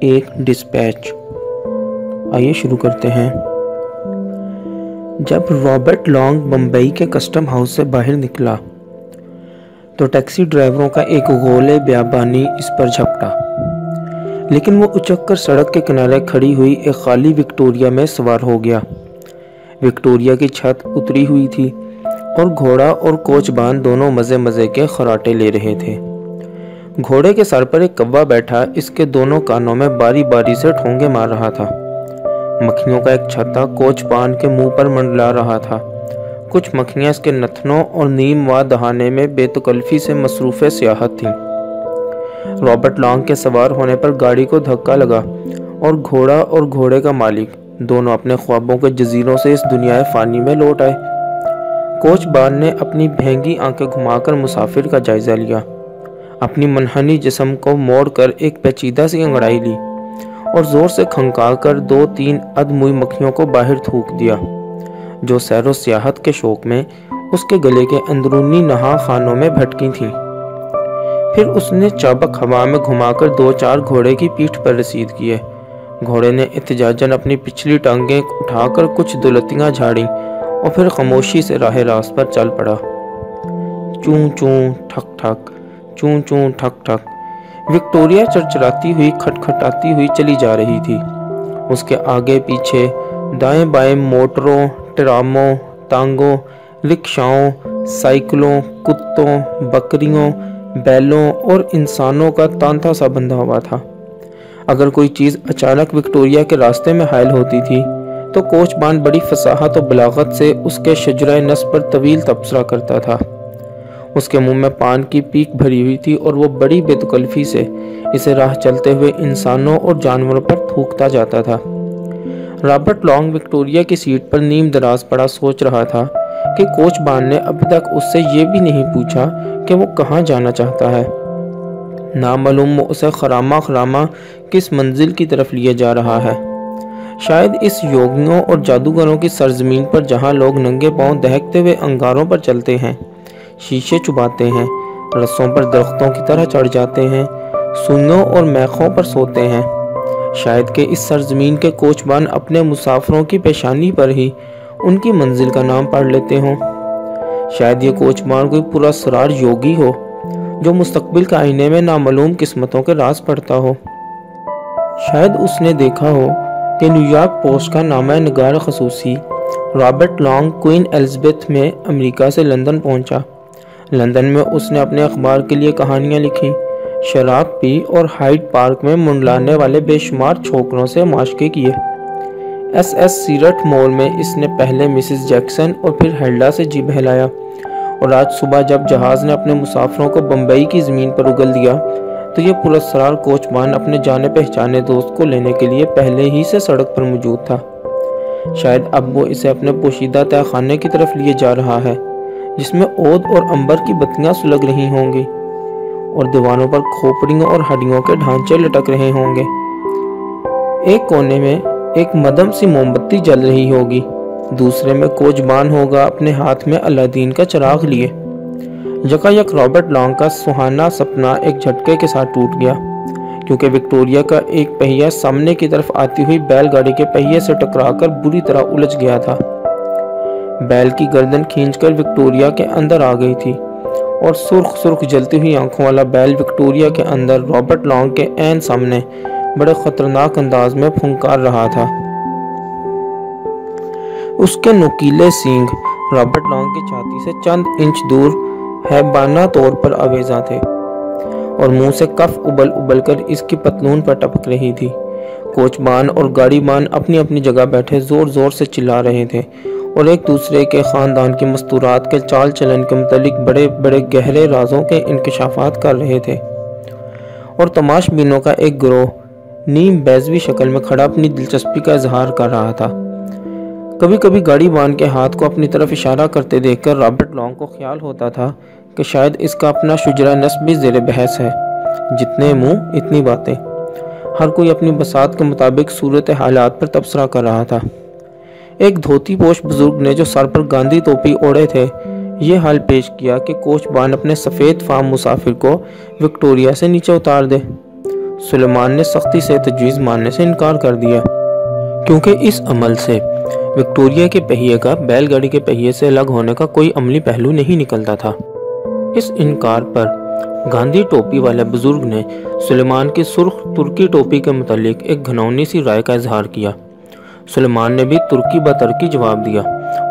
ایک ڈسپیچ آئیے شروع کرتے ہیں۔ جب رابرٹ لانگ بمبئی کے کسٹم ہاؤس سے باہر نکلا تو ٹیکسی ڈرائیوروں کا ایک غول بیابانی اس پر جھپٹا۔ لیکن وہ اچک کر سڑک کے کنارے کھڑی ہوئی ایک خالی وکٹوریا میں سوار ہو گیا۔ وکٹوریا کی چھت اتری ہوئی تھی اور گھوڑا اور کوچ بان دونوں مزے مزے کے خراٹے لے رہے تھے۔ گھوڑے کے سر پر ایک کوا بیٹھا، اس کے دونوں کانوں میں باری باری سے ٹھونگے مار رہا تھا۔ مکھیوں کا ایک چھتا کوچ بان کے منہ پر منڈلا رہا تھا۔ کچھ مکھیاں اس کے نتنوں اور نیم وا دہانے میں بے تکلفی سے مصروف سیاحت تھیں۔ رابرٹ لانگ کے سوار ہونے پر گاڑی کو دھکا لگا اور گھوڑا اور گھوڑے کا مالک دونوں اپنے خوابوں کے جزیروں سے اس دنیا فانی میں لوٹ آئے۔ کوچ بان نے اپنی بھینگی آنکھیں گھما کر مسافر کا جائزہ لیا۔ اپنی منحنی جسم کو موڑ کر ایک پیچیدہ سی انگڑائی لی اور زور سے کھنکا کر دو تین ادموئی مکھیوں کو باہر تھوک دیا، جو سیر و سیاحت کے شوق میں اس کے گلے کے اندرونی نہا خانوں میں بھٹکی تھیں۔ پھر اس نے چابک ہوا میں گھما کر دو چار گھوڑے کی پیٹھ پر رسید کیے۔ گھوڑے نے احتجاجن اپنی پچھلی ٹانگیں اٹھا کر کچھ دلتیاں جھاڑیں اور پھر خاموشی سے راہ راست پر چل پڑا۔ چون چون ٹھک ٹھک۔ چون چون ٹھک ٹھک۔ وکٹوریا چرچراتی ہوئی، کھٹکھٹاتی ہوئی چلی جا رہی تھی۔ اس کے آگے پیچھے دائیں بائیں موٹروں، ٹراموں تانگوں رکشاؤں، سائیکلوں، کتوں، بکریوں، بیلوں اور انسانوں کا تانتا سا بندھا ہوا تھا۔ اگر کوئی چیز اچانک وکٹوریا کے راستے میں حائل ہوتی تھی، تو کوچ بان بڑی فصاحت و بلاغت سے اس کے شجرہ نس پر طویل تبصرہ کرتا تھا۔ اس کے منہ میں پان کی پیک بھری ہوئی تھی اور وہ بڑی بے تکلفی سے اسے راہ چلتے ہوئے انسانوں اور جانوروں پر تھوکتا جاتا تھا۔ رابرٹ لانگ وکٹوریا کی سیٹ پر نیم دراز پڑا سوچ رہا تھا کہ کوچ بان نے ابھی تک اس سے یہ بھی نہیں پوچھا کہ وہ کہاں جانا چاہتا ہے۔ نامعلوم وہ اسے خرامہ خرامہ کس منزل کی طرف لیے جا رہا ہے۔ شاید اس یوگیوں اور جادوگروں کی سرزمین پر جہاں لوگ ننگے پاؤں دہکتے ہوئے انگاروں پر چلتے ہیں۔ شیشے چباتے ہیں، رسوں پر درختوں کی طرح چڑھ جاتے ہیں، سنوں اور میخوں پر سوتے ہیں۔ شاید کہ اس سرزمین کے کوچبان اپنے مسافروں کی پیشانی پر ہی ان کی منزل کا نام پڑھ لیتے ہوں۔ شاید یہ کوچبان کوئی پورا سرار یوگی ہو، جو مستقبل کا آئینے میں نامعلوم قسمتوں کے راز پڑھتا ہو۔ شاید اس نے دیکھا ہو کہ نیو یارک پوسٹ کا نامہ نگار خصوصی رابرٹ لانگ کوئن ایلزبتھ میں امریکہ سے لندن پہنچا۔ لندن میں اس نے اپنے اخبار کے لیے کہانیاں لکھی۔ شراب پی اور ہائیڈ پارک میں منڈلانے والے بے شمار چھوکروں سے معاشقے کیے۔ ایس ایس سیرٹ مول میں اس نے پہلے مسز جیکسن اور پھر ہیلڈا سے جی بہلایا۔ اور آج صبح جب جہاز نے اپنے مسافروں کو بمبئی کی زمین پر اگل دیا، تو یہ پرسرار کوچمان اپنے جانے پہچانے دوست کو لینے کے لیے پہلے ہی سے سڑک پر موجود تھا۔ شاید اب وہ اسے اپنے پوشیدہ تہ خانے کی طرف لیے جا رہا ہے۔ جس میں اود اور امبر کی بتیاں سلگ رہی ہوں گی اور دیوانوں پر کھوپڑیوں اور ہڈیوں کے ڈھانچے لٹک رہے ہوں گے۔ ایک کونے میں ایک مدم سی موم بتی جل رہی ہوگی۔ دوسرے میں کوچ بان ہوگا اپنے ہاتھ میں اللہ دین کا چراغ لیے۔ یکا یک رابرٹ لانگ کا سہانا سپنا ایک جھٹکے کے ساتھ ٹوٹ گیا۔ کیونکہ وکٹوریا کا ایک پہیہ سامنے کی طرف آتی ہوئی بیل گاڑی کے پہیے سے ٹکرا کر بری طرح الجھ گیا تھا۔ بیل کی گردن کھینچ کر وکٹوریا کے اندر آ گئی تھی اور سرخ سرخ جلتی ہوئی آنکھوں والا بیل وکٹوریا کے اندر رابرٹ لانگ کے این سامنے بڑے خطرناک انداز میں پھنکار رہا تھا۔ اس کے نکیلے سینگ رابرٹ لانگ کی چھاتی سے چند انچ دور ہے طور پر آویزاں تھے اور منہ سے کف ابل ابل کر اس کی پتلون پر ٹپک رہی تھی۔ کوچ بان اور گاڑی بان اپنی اپنی جگہ بیٹھے زور زور سے چلا رہے تھے۔ اور ایک دوسرے کے خاندان کی مستورات کے چال چلن کے متعلق بڑے بڑے گہرے رازوں کے انکشافات کر رہے تھے۔ اور تماش بینوں کا ایک گروہ نیم بیزوی شکل میں کھڑا اپنی دلچسپی کا اظہار کر رہا تھا۔ کبھی کبھی گاڑی بان کے ہاتھ کو اپنی طرف اشارہ کرتے دیکھ کر رابرٹ لانگ کو خیال ہوتا تھا کہ شاید اس کا اپنا شجرہ نصب بھی زیر بحث ہے۔ جتنے منہ، اتنی باتیں۔ ہر کوئی اپنی بسات کے مطابق صورت حالات پر تبصرہ کر رہا تھا۔ ایک دھوتی پوش بزرگ نے جو سر پر گاندھی توپی اوڑے تھے، یہ حال پیش کیا کہ کوچ بان اپنے سفید فام مسافر کو وکٹوریا سے نیچے اتار دے۔ سلیمان نے سختی سے تجویز ماننے سے انکار کر دیا۔ کیونکہ اس عمل سے وکٹوریا کے پہیے کا، بیل گاڑی کے پہیے سے الگ ہونے کا کوئی عملی پہلو نہیں نکلتا تھا۔ اس انکار پر گاندھی ٹوپی والے بزرگ نے سلیمان کی سرخ ترکی ٹوپی کے متعلق ایک گھنونی سی رائے کا اظہار کیا۔ سلیمان نے بھی ترکی بترکی جواب دیا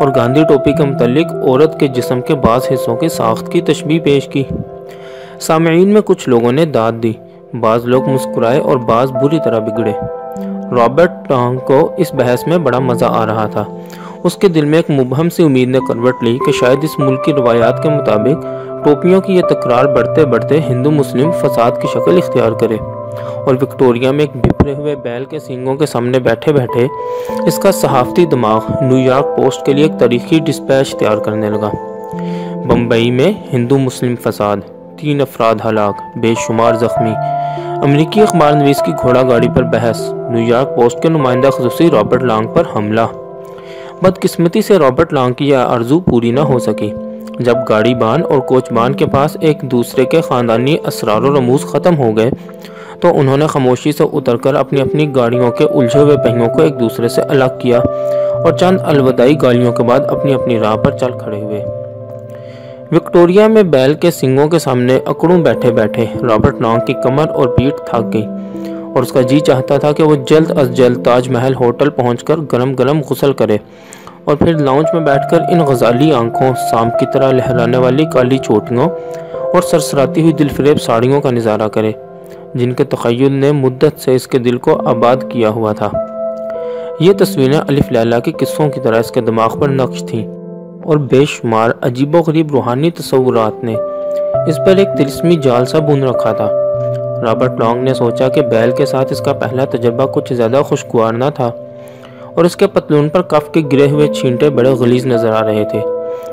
اور گاندھی ٹوپی کے متعلق عورت کے جسم کے بعض حصوں کی ساخت کی تشبیح پیش کی۔ سامعین میں کچھ لوگوں نے داد دی، بعض لوگ مسکرائے اور بعض بری طرح بگڑے۔ رابرٹ ٹانگ کو اس بحث میں بڑا مزہ آ رہا تھا۔ اس کے دل میں ایک مبہم سی امید نے کروٹ لی کہ شاید اس ملک کی روایات کے مطابق ٹوپیوں کی یہ تکرار بڑھتے بڑھتے ہندو مسلم فساد کی شکل اختیار کرے۔ اور وکٹوریا میں ایک بپرے ہوئے بیل کے سینگوں کے سامنے بیٹھے بیٹھے، اس کا صحافتی دماغ نیو یارک پوسٹ کے لیے ایک تاریخی ڈسپیچ تیار کرنے لگا۔ بمبئی میں ہندو مسلم فساد، تین افراد ہلاک، بے شمار زخمی۔ امریکی اخبار نویس کی گھوڑا گاڑی پر بحث، نیو یارک پوسٹ کے نمائندہ خصوصی رابرٹ لانگ پر حملہ۔ بدقسمتی سے رابرٹ لانگ کی یہ آرزو پوری نہ ہو سکی۔ جب گاڑی بان اور کوچ بان کے پاس ایک دوسرے کے خاندانی اسرار و رموز ختم ہو گئے تو انہوں نے خاموشی سے اتر کر اپنی اپنی گاڑیوں کے الجھے ہوئے پہیوں کو ایک دوسرے سے الگ کیا اور چند الوداعی گاڑیوں کے بعد اپنی اپنی راہ پر چل کھڑے ہوئے۔ وکٹوریا میں بیل کے سنگوں کے سامنے اکڑوں بیٹھے بیٹھے رابرٹ نانگ کی کمر اور پیٹ تھک گئی اور اس کا جی چاہتا تھا کہ وہ جلد از جلد تاج محل ہوٹل پہنچ کر گرم گرم غسل کرے اور پھر لاؤنج میں بیٹھ کر ان غزالی آنکھوں سام کی طرح لہرانے والی کالی چوٹیوں اور سرسراتی ہوئی دل فریب ساڑیوں کا نظارہ کرے۔ جن کے تخیل نے مدت سے اس کے دل کو آباد کیا ہوا تھا۔ یہ تصویریں الف لیلہ کے قصوں کی طرح اس کے دماغ پر نقش تھیں اور بے شمار عجیب و غریب روحانی تصورات نے اس پر ایک تلسمی جال سا بن رکھا تھا۔ رابرٹ لانگ نے سوچا کہ بیل کے ساتھ اس کا پہلا تجربہ کچھ زیادہ خوشگوار نہ تھا اور اس کے پتلون پر کف کے گرے ہوئے چھینٹے بڑے غلیظ نظر آ رہے تھے۔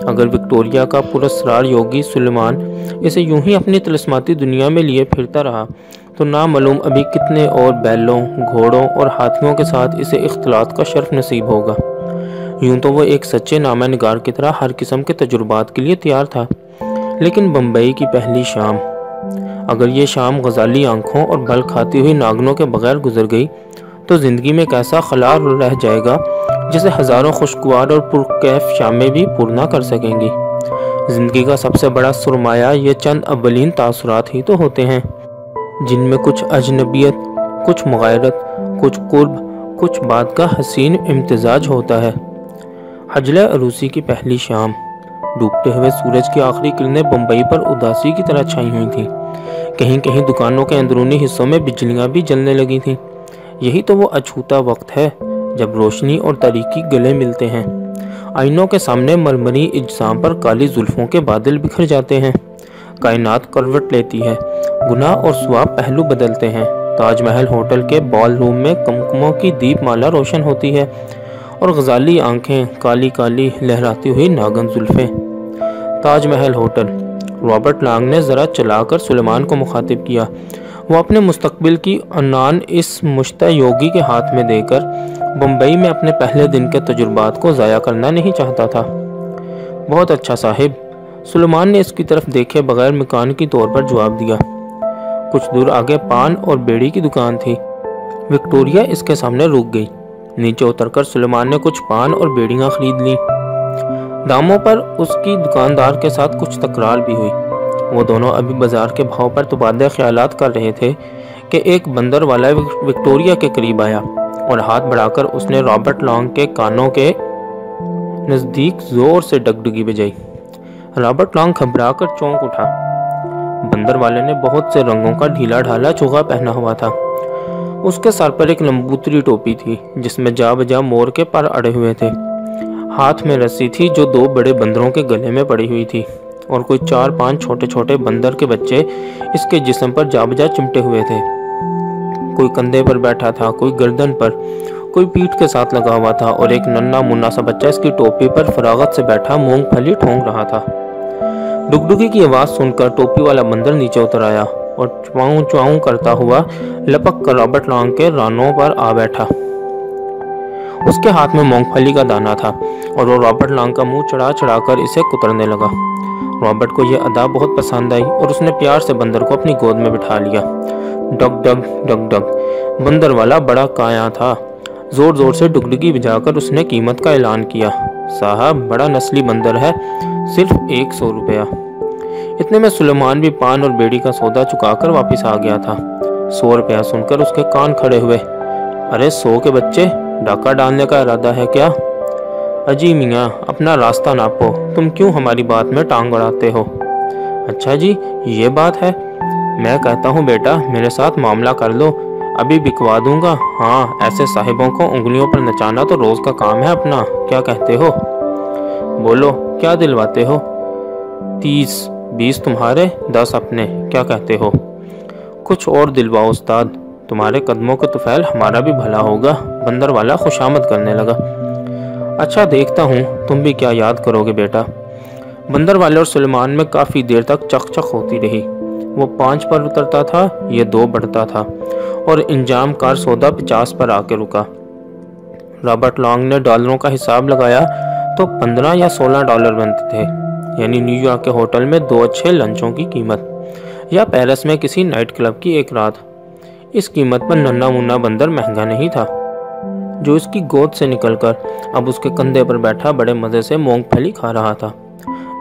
اگر وکٹوریا کا پرسرار یوگی سلیمان اسے یوں ہی اپنی تلسماتی دنیا میں لیے پھرتا رہا تو نامعلوم ابھی کتنے اور بیلوں، گھوڑوں اور ہاتھیوں کے ساتھ اسے اختلاط کا شرف نصیب ہوگا۔ یوں تو وہ ایک سچے نامہ نگار کی طرح ہر قسم کے تجربات کے لیے تیار تھا، لیکن بمبئی کی پہلی شام۔ اگر یہ شام غزالی آنکھوں اور بل کھاتی ہوئی ناگنوں کے بغیر گزر گئی، تو زندگی میں ایک ایسا خلار رہ جائے گا جسے ہزاروں خوشگوار اور پرکیف شامیں بھی پر نہ کر سکیں گی۔ زندگی کا سب سے بڑا سرمایہ یہ چند اولین تاثرات ہی تو ہوتے ہیں۔ جن میں کچھ اجنبیت، کچھ مغیرت کچھ قرب، کچھ بات کا حسین امتزاج ہوتا ہے۔ حجلہ عروسی کی پہلی شام۔ ڈوبتے ہوئے سورج کی آخری کرنیں بمبئی پر اداسی کی طرح چھائی ہوئی تھیں۔ کہیں کہیں دکانوں کے اندرونی حصوں میں بجلیاں بھی جلنے لگی تھیں۔ یہی تو وہ اچھوتا وقت ہے جب روشنی اور تاریکی گلے ملتے ہیں۔ آئینوں کے سامنے مرمری اجسام پر کالی زلفوں کے بادل بکھر جاتے ہیں۔ کائنات کروٹ لیتی ہے۔ گناہ اور سواب پہلو بدلتے ہیں۔ تاج محل ہوٹل کے بال روم میں کمکموں کی دیپ مالا روشن ہوتی ہے اور غزالی آنکھیں کالی کالی لہراتی ہوئی ناگن زلفیں۔ Taj Mahal hotel. Robert long نے ذرا چلا کر سلیمان کو مخاطب کیا۔ وہ اپنے مستقبل کی انان اس مشتہ یوگی کے ہاتھ میں دے کر بمبئی میں اپنے پہلے دن کے تجربات کو ضائع کرنا نہیں چاہتا تھا۔ بہت اچھا صاحب۔ سلیمان نے اس کی طرف دیکھے بغیر مکان کی طور پر جواب دیا۔ کچھ دور آگے پان اور بیڑی کی دکان تھی۔ وکٹوریا اس کے سامنے رک گئی۔ نیچے اتر کر سلیمان نے کچھ پان اور بیڑیاں خرید لی داموں پر اس کی دکاندار کے ساتھ کچھ تکرار بھی ہوئی۔ وہ دونوں ابھی بازار کے بھاؤ پر تبادلہ خیالات کر رہے تھے کہ ایک بندر والا وکٹوریا کے قریب آیا اور ہاتھ بڑھا کر اس نے رابرٹ لانگ کے کانوں کے نزدیک زور سے ڈگڈگی بجائی۔ رابرٹ لانگ گھبرا کر چونک اٹھا۔ بندر والے نے بہت سے رنگوں کا ڈھیلا ڈھالا چوغا پہنا ہوا تھا۔ اس کے سر پر ایک لمبوتری ٹوپی تھی، جس میں جا بجا مور کے پر اڑے ہوئے تھے۔ ہاتھ میں رسی تھی جو دو بڑے بندروں کے گلے میں پڑی ہوئی تھی، اور کوئی چار پانچ چھوٹے چھوٹے بندر کے بچے اس کے جسم پر جا بجا چمٹے ہوئے تھے۔ کوئی کندھے پر بیٹھا تھا، کوئی گردن پر، کوئی پیٹ کے ساتھ لگا ہوا تھا، اور ایک ننا منا سا بچہ اس کی ٹوپی پر فراغت سے بیٹھا، مونگ پھلی ٹھونگ رہا تھا۔ ڈگڈگی کی آواز سن کر ٹوپی والا بندر نیچے اتر آیا اور چواؤں چواؤں کرتا ہوا لپک کر رابرٹ لانگ کے رانوں پر آ بیٹھا۔ اس کے ہاتھ میں مونگ پھلی کا دانا تھا اور وہ رابرٹ لانگ کا منہ چڑھا چڑھا کر اسے کترنے لگا۔ رابرٹ کو یہ ادا بہت پسند آئی اور اس نے پیار سے بندر کو اپنی گود میں بٹھا لیا۔ ڈگ ڈگ ڈگ ڈگ۔ بندر والا بڑا کایا تھا۔ زور زور سے ڈگڈگی بجا کر اس نے قیمت کا اعلان کیا۔ صاحب، بڑا نسلی بندر ہے، صرف ایک سو روپیہ۔ اتنے میں سلیمان بھی پان اور بیڑی کا سودا چکا کر واپس آ گیا تھا۔ سو روپیہ سن کر اس کے کان کھڑے ہوئے۔ ارے، سو کے بچے، ڈاکہ ڈالنے کا ارادہ ہے کیا؟ اجی میاں، اپنا راستہ ناپو۔ تم کیوں ہماری بات میں ٹانگ اڑاتے ہو؟ اچھا جی یہ بات ہے۔ میں کہتا ہوں بیٹا، میرے ساتھ معاملہ کر لو۔ ابھی بکوا دوں گا۔ ہاں ایسے صاحبوں کو انگلیوں پر نچانا تو روز کا کام ہے اپنا۔ کیا کہتے ہو؟ بولو، کیا دلواتے ہو؟ تیس، بیس تمہارے، دس اپنے۔ کیا کہتے ہو؟ کچھ اور دلواؤ استاد۔ تمہارے قدموں کا توفیل ہمارا بھی بھلا ہوگا۔ بندر والا خوشامد کرنے لگا۔ اچھا دیکھتا ہوں۔ تم بھی کیا یاد کرو گے بیٹا؟ بندر والے اور سلمان میں کافی دیر تک چک چک ہوتی رہی۔ وہ پانچ پر اترتا تھا، یہ دو بڑھتا تھا، اور انجام کار سودا پچاس پر آ کے رکا۔ رابرٹ لانگ نے ڈالروں کا حساب لگایا تو پندرہ یا سولہ ڈالر بنتے تھے یعنی نیو یارک کے ہوٹل میں دو اچھے لنچوں کی قیمت، یا پیرس میں کسی نائٹ کلب کی ایک رات۔ اس قیمت پر ننا منا بندر مہنگا نہیں تھا۔ جو اس کی گود سے نکل کر اب اس کے کندھے پر بیٹھا بڑے مزے سے مونگ پھلی کھا رہا تھا۔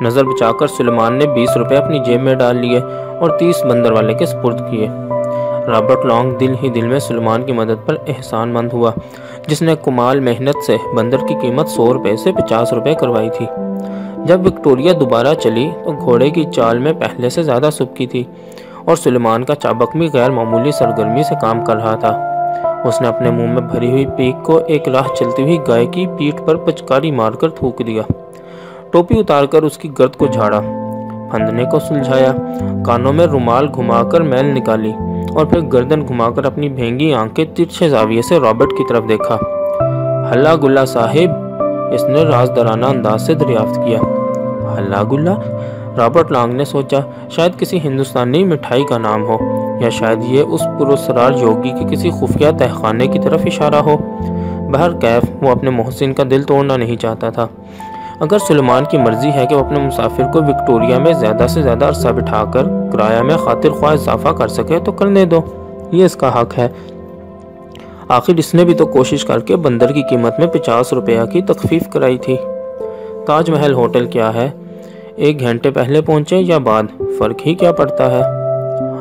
نظر بچا کر سلیمان نے بیس روپے اپنی جیب میں ڈال لیے اور تیس بندر والے کے سپرد کیے۔ رابرٹ لانگ دل ہی دل میں سلمان کی مدد پر احسان مند ہوا، جس نے کمال محنت سے بندر کی قیمت سو روپے سے پچاس روپے کروائی تھی۔ جب وکٹوریا دوبارہ چلی تو گھوڑے کی چال میں پہلے سے زیادہ سبکی تھی اور سلیمان کا چابک بھی غیر معمولی سرگرمی سے کام کر رہا تھا۔ اس نے اپنے منہ میں بھری ہوئی پیک کو ایک راہ چلتی ہوئی گائے کی پیٹ پر پچکاری مار کر تھوک دیا۔ ٹوپی اتار کر اس کی گرد کو جھاڑا۔ پھندنے کو سلجھایا، کانوں میں رومال گھما کر میل نکالی اور پھر گردن گھما کر اپنی بھینگی آنکھیں ترچھے زاویے سے رابرٹ کی طرف دیکھا۔ ہلا گلا صاحب، اس نے راز درانہ انداز سے دریافت کیا۔ ہلا گلا رابرٹ لانگ نے سوچا، شاید کسی ہندوستانی مٹھائی کا نام ہو یا شاید یہ اس پرسرار یوگی کے کسی خفیہ تہخانے کی طرف اشارہ ہو۔ بہر کیف وہ اپنے محسن کا دل توڑنا نہیں چاہتا تھا۔ اگر سلمان کی مرضی ہے کہ وہ اپنے مسافر کو وکٹوریا میں زیادہ سے زیادہ عرصہ بٹھا کر کرایہ میں خاطر خواہ اضافہ کر سکے تو کرنے دو۔ یہ اس کا حق ہے۔ آخر اس نے بھی تو کوشش کر کے بندر کی قیمت میں پچاس روپیہ کی تخفیف کرائی تھی۔ تاج محل ہوٹل کیا ہے؟ ایک گھنٹے پہلے پہنچے یا بعد؟ فرق ہی کیا پڑتا ہے؟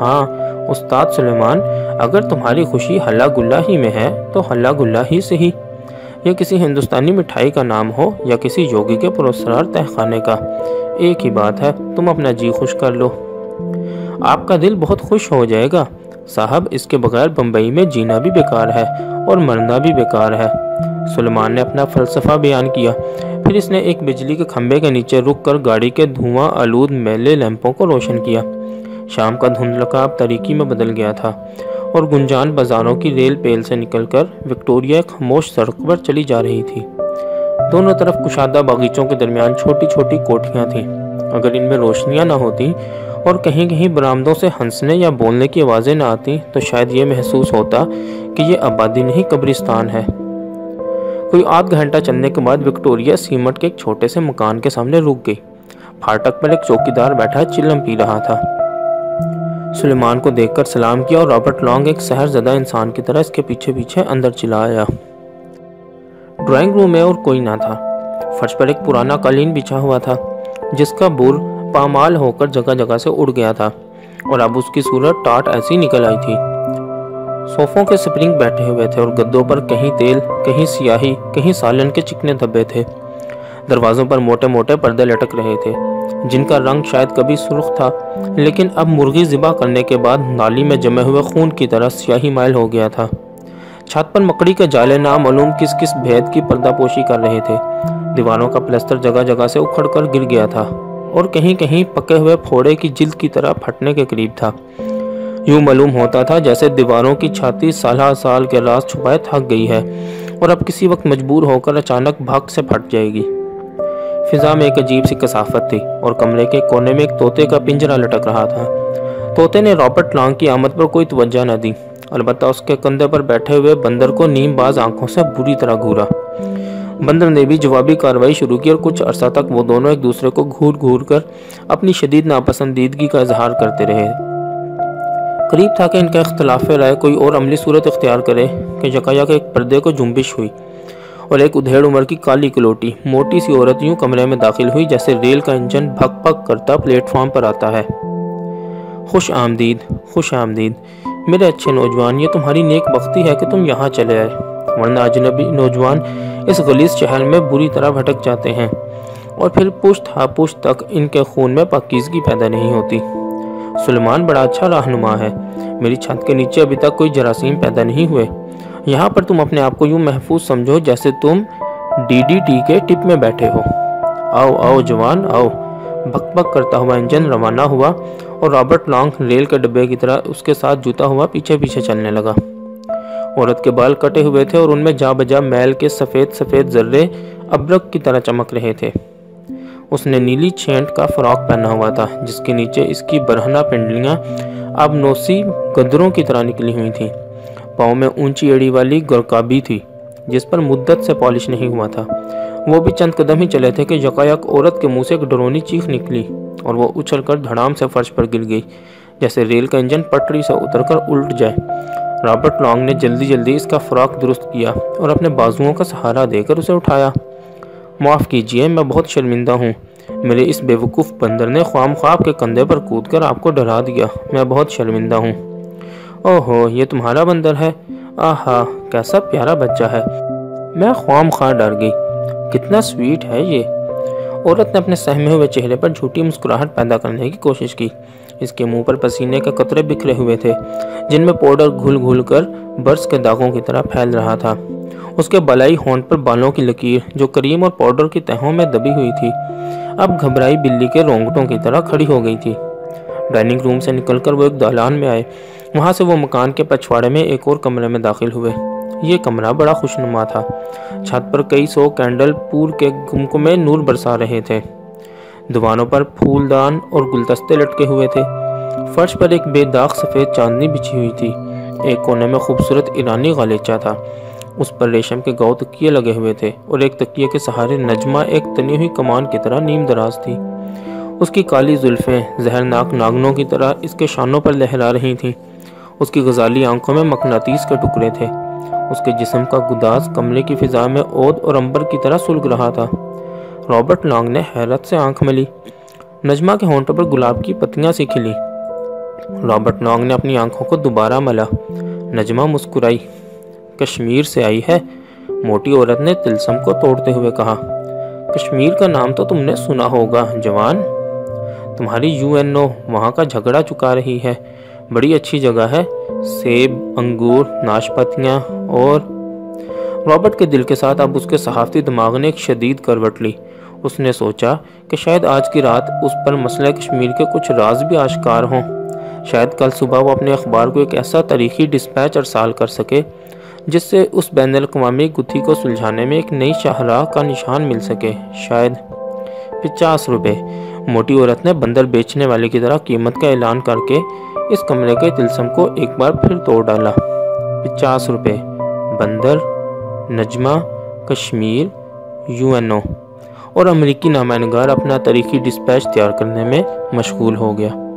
ہاں استاد سلیمان، اگر تمہاری خوشی ہلا گلا ہی میں ہے، تو ہلا گلا ہی سے ہی۔ یا کسی ہندوستانی مٹھائی کا نام ہو یا کسی یوگی کے پرسرار تہخانے کا، ایک ہی بات ہے، تم اپنا جی خوش کر لو۔ آپ کا دل بہت خوش ہو جائے گا۔ صاحب، اس کے بغیر بمبئی میں جینا بھی بیکار ہے اور مرنا بھی بیکار ہے۔ سلمان نے اپنا فلسفہ بیان کیا۔ پھر اس نے ایک بجلی کے کھمبے کے نیچے رک کر گاڑی کے دھواں آلود میلے لیمپوں کو روشن کیا۔ شام کا دھندلکا اب تاریکی میں بدل گیا تھا۔ اور گنجان بازاروں کی ریل پیل سے نکل کر وکٹوریا خاموش سڑک پر چلی جا رہی تھی۔ دونوں طرف کشادہ باغیچوں کے درمیان چھوٹی چھوٹی کوٹھیاں تھیں۔ اگر ان میں روشنیاں نہ ہوتی اور کہیں کہیں برامدوں سے ہنسنے یا بولنے کی آوازیں نہ آتی تو شاید یہ محسوس ہوتا کہ یہ آبادی نہیں، قبرستان ہے۔ کوئی آدھ گھنٹہ چلنے کے بعد وکٹوریا سیمٹ کے ایک چھوٹے سے مکان کے سامنے رک گئی۔ پھاٹک پر ایک چوکیدار بیٹھا، چلم پی رہا تھا۔ سلیمان کو دیکھ کر سلام کیا اور رابرٹ لانگ ایک سہر زدہ انسان کی طرح اس کے پیچھے پیچھے اندر چلا آیا ڈرائنگ روم میں اور کوئی نہ تھا۔ فرش پر ایک پرانا قالین بچھا ہوا تھا، جس کا بور پامال ہو کر جگہ جگہ سے اڑ گیا تھا اور اب اس کی صورت ٹاٹ ایسی نکل آئی تھی۔ صوفوں کے سپرنگ بیٹھے ہوئے تھے اور گدوں پر کہیں تیل، کہیں سیاہی، کہیں سالن کے چکنے دھبے تھے۔ دروازوں پر موٹے موٹے پردے لٹک رہے تھے، جن کا رنگ شاید کبھی سرخ تھا، لیکن اب مرغی ذبح کرنے کے بعد نالی میں جمے ہوئے خون کی طرح سیاہی مائل ہو گیا تھا۔ چھت پر مکڑی کے جالے نامعلوم کس کس بھید کی پردہ پوشی کر رہے تھے۔ دیواروں کا پلستر جگہ جگہ سے اکھڑ کر گر گیا تھا، اور کہیں کہیں پکے ہوئے پھوڑے کی جلد کی طرح پھٹنے کے قریب تھا۔ یوں معلوم ہوتا تھا جیسے دیواروں کی چھاتی سالہ سال کے راز چھپائے تھک گئی ہے، اور اب کسی وقت مجبور ہو کر اچانک بھاگ سے پھٹ جائے گی۔ فضا میں ایک عجیب سی کثافت تھی اور کمرے کے کونے میں ایک طوطے کا پنجرہ لٹک رہا تھا۔ طوطے نے رابرٹ لانگ کی آمد پر کوئی توجہ نہ دی۔ البتہ اس کے کندھے پر بیٹھے ہوئے بندر کو نیم باز آنکھوں سے بری طرح گھورا بندر نے بھی جوابی کاروائی شروع کی اور کچھ عرصہ تک وہ دونوں ایک دوسرے کو گھور گھور کر اپنی شدید ناپسندیدگی کا اظہار کرتے رہے۔ قریب تھا کہ ان کا اختلاف رائے کوئی اور عملی صورت اختیار کرے کہ یکایا کے ایک پردے کو جنبش ہوئی۔ اور ایک ادھیڑ عمر کی کالی کلوٹی۔ موٹی سی عورت یوں کمرے میں داخل ہوئی جیسے ریل کا انجن بھک بھک کرتا پلیٹ فارم پر آتا ہے۔ خوش آمدید خوش آمدید۔ میرے اچھے نوجوان، یہ تمہاری نیک بختی ہے کہ تم یہاں چلے آئے۔ ورنہ اجنبی نوجوان اس غلیظ چہل میں بری طرح بھٹک جاتے ہیں۔ اور پھر پشت ہا پشت تک ان کے خون میں پاکیزگی پیدا نہیں ہوتی۔ سلمان بڑا اچھا رہنما ہے۔ میری چھت کے نیچے ابھی تک کوئی جراثیم پیدا نہیں ہوئے۔ یہاں پر تم اپنے آپ کو یوں محفوظ سمجھو جیسے تم ڈی ڈی ٹی کے ٹپ میں بیٹھے ہو۔ آؤ آؤ جوان، آؤ۔ بک بک کرتا ہوا انجن روانہ ہوا اور رابرٹ لانگ ریل کے ڈبے کی طرح اس کے ساتھ جوتا ہوا پیچھے پیچھے چلنے لگا۔ عورت کے بال کٹے ہوئے تھے اور ان میں جا بجا میل کے سفید سفید ذرے ابرک کی طرح چمک رہے تھے۔ اس نے نیلی چھینٹ کا فراق پہنا ہوا تھا، جس کے نیچے اس کی برہنہ پنڈلیاں اب نوسی گدروں کی طرح نکلی ہوئی تھیں۔ پاؤں میں اونچی اڑی والی گرکابی تھی، جس پر مدت سے پالش نہیں ہوا تھا۔ وہ بھی چند قدم ہی چلے تھے کہ یکایک عورت کے منہ سے ایک ڈرونی چیخ نکلی اور وہ اچھل کر دھڑام سے فرش پر گر گئی، جیسے ریل کا انجن پٹری سے اتر کر الٹ جائے۔ رابرٹ لانگ نے جلدی جلدی اس کا فراق درست کیا اور اپنے بازوؤں کا سہارا دے کر اسے اٹھایا۔ معاف کیجیے، میں بہت شرمندہ ہوں۔ میرے اس بے وقوف بندر نے خوام خواب کے کندھے پر کود کر آپ کو ڈرا دیا۔ میں بہت شرمندہ ہوں۔ اوہو، یہ تمہارا بندر ہے۔ آہا، کیسا پیارا بچہ ہے۔ میں خوام خواہ ڈر گئی۔ کتنا سویٹ ہے یہ۔ عورت نے اپنے سہمے ہوئے چہرے پر جھوٹی مسکراہٹ پیدا کرنے کی کوشش کی۔ اس کے منہ پر پسینے کے قطرے بکھرے ہوئے تھے، جن میں پاؤڈر گھل گھل کر برس کے داغوں کی طرح پھیل رہا تھا۔ اس کے بلائی ہونٹ پر بالوں کی لکیر، جو کریم اور پاؤڈر کی تہوں میں دبی ہوئی تھی، اب گھبرائی بلی کے رونگٹوں کی طرح کھڑی ہو گئی تھی۔ ڈائننگ روم سے نکل کر وہ ایک دالان میں آئے۔ وہاں سے وہ مکان کے پچھواڑے میں ایک اور کمرے میں داخل ہوئے۔ یہ کمرہ بڑا خوشنما تھا۔ چھت پر کئی سو کینڈل پور کے گمکوں میں نور برسا رہے تھے۔ دوانوں پر پھولدان اور گلدستے لٹکے ہوئے تھے۔ فرش پر ایک بے داغ سفید چاندنی بچھی ہوئی تھی۔ ایک کونے میں خوبصورت ایرانی غالیچہ تھا۔ اس پر ریشم کے گاؤ تکیے لگے ہوئے تھے اور ایک تکیے کے سہارے نجمہ ایک تنی ہوئی کمان کی طرح نیم دراز تھی۔ اس کی کالی زلفیں زہرناک ناگنوں کی طرح اس کے شانوں پر لہرا رہی تھیں۔ اس کی غزالی آنکھوں میں مقناطیس کے ٹکڑے تھے۔ اس کے جسم کا گداز کمرے کی فضا میں اود اور امبر کی طرح سلگ رہا تھا۔ رابرٹ لانگ نے حیرت سے آنکھ ملی۔ نجمہ کے ہونٹوں پر گلاب کی پتیاں سی کھلی۔ رابرٹ لانگ نے اپنی آنکھوں کو دوبارہ ملا۔ نجمہ مسکرائی۔ کشمیر سے آئی ہے۔ موٹی عورت نے تلسم کو توڑتے ہوئے کہا۔ کشمیر کا نام تو تم نے سنا ہوگا، جوان۔ تمہاری یو این او وہاں کا جھگڑا چکا رہی ہے۔ بڑی اچھی جگہ ہے۔ سیب، انگور، ناشپتیاں اور رابرٹ کے دل کے ساتھ اب اس کے صحافتی دماغ نے ایک شدید کروٹ لی۔ اس نے سوچا کہ شاید آج کی رات اس پر مسئلہ کشمیر کے کچھ راز بھی آشکار ہوں۔ شاید کل صبح وہ اپنے اخبار کو ایک ایسا تاریخی ڈسپیچ ارسال کر سکے جس سے اس بین الاقوامی گتھی کو سلجھانے میں ایک نئی شاہراہ کا نشان مل سکے۔ شاید پچاس روپے۔ موٹی عورت نے بندر بیچنے والے کی طرح قیمت کا اعلان کر کے اس کمرے کے تلسم کو ایک بار پھر توڑ ڈالا۔ پچاس روپے۔ بندر، Najma, Kashmir, U N O اور امریکی نامہ نگار اپنا تاریخی ڈسپیچ تیار کرنے میں مشغول ہو گیا۔